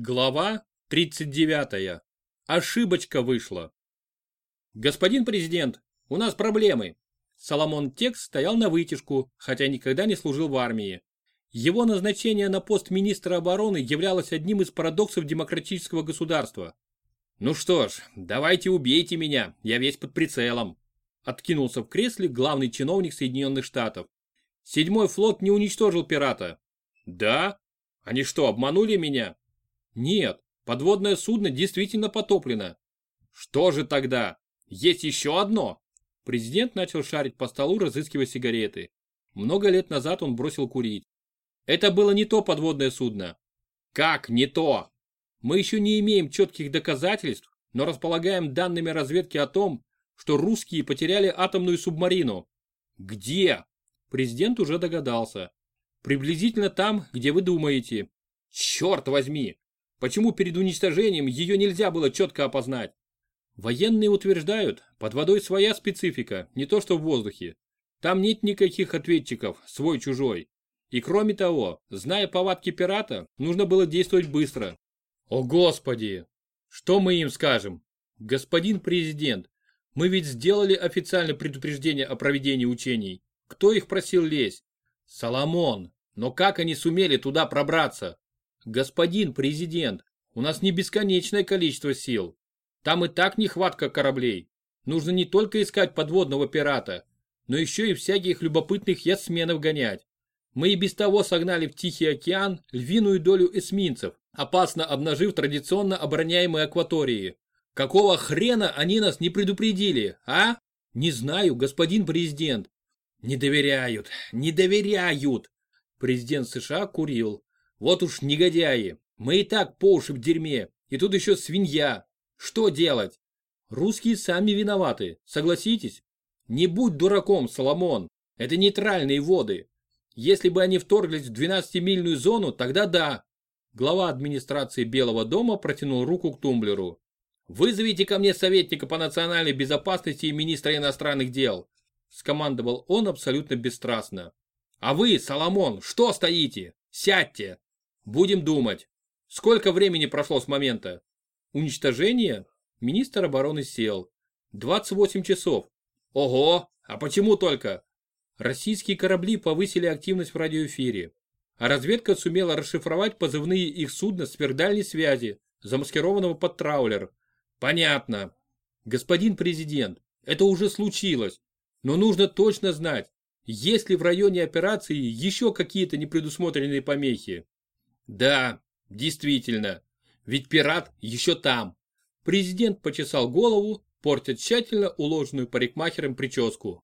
Глава 39. Ошибочка вышла. Господин президент, у нас проблемы. Соломон Текс стоял на вытяжку, хотя никогда не служил в армии. Его назначение на пост министра обороны являлось одним из парадоксов демократического государства. Ну что ж, давайте убейте меня, я весь под прицелом. Откинулся в кресле главный чиновник Соединенных Штатов. Седьмой флот не уничтожил пирата. Да? Они что, обманули меня? Нет, подводное судно действительно потоплено. Что же тогда? Есть еще одно. Президент начал шарить по столу, разыскивая сигареты. Много лет назад он бросил курить. Это было не то подводное судно. Как не то? Мы еще не имеем четких доказательств, но располагаем данными разведки о том, что русские потеряли атомную субмарину. Где? Президент уже догадался. Приблизительно там, где вы думаете. Черт возьми! Почему перед уничтожением ее нельзя было четко опознать? Военные утверждают, под водой своя специфика, не то что в воздухе. Там нет никаких ответчиков, свой-чужой. И кроме того, зная повадки пирата, нужно было действовать быстро. О господи! Что мы им скажем? Господин президент, мы ведь сделали официальное предупреждение о проведении учений. Кто их просил лезть? Соломон. Но как они сумели туда пробраться? Господин президент, у нас не бесконечное количество сил. Там и так нехватка кораблей. Нужно не только искать подводного пирата, но еще и всяких любопытных ясменов гонять. Мы и без того согнали в Тихий океан львиную долю эсминцев, опасно обнажив традиционно обороняемые акватории. Какого хрена они нас не предупредили, а? Не знаю, господин президент. Не доверяют, не доверяют. Президент США курил. Вот уж негодяи. Мы и так по уши в дерьме. И тут еще свинья. Что делать? Русские сами виноваты, согласитесь? Не будь дураком, Соломон. Это нейтральные воды. Если бы они вторглись в 12-мильную зону, тогда да. Глава администрации Белого дома протянул руку к тумблеру. «Вызовите ко мне советника по национальной безопасности и министра иностранных дел», скомандовал он абсолютно бесстрастно. «А вы, Соломон, что стоите? Сядьте!» Будем думать. Сколько времени прошло с момента? Уничтожение? Министр обороны сел. 28 часов. Ого, а почему только? Российские корабли повысили активность в радиоэфире. А разведка сумела расшифровать позывные их судна с сверхдальней связи, замаскированного под траулер. Понятно. Господин президент, это уже случилось. Но нужно точно знать, есть ли в районе операции еще какие-то непредусмотренные помехи. Да, действительно, ведь пират еще там. Президент почесал голову, портя тщательно уложенную парикмахером прическу.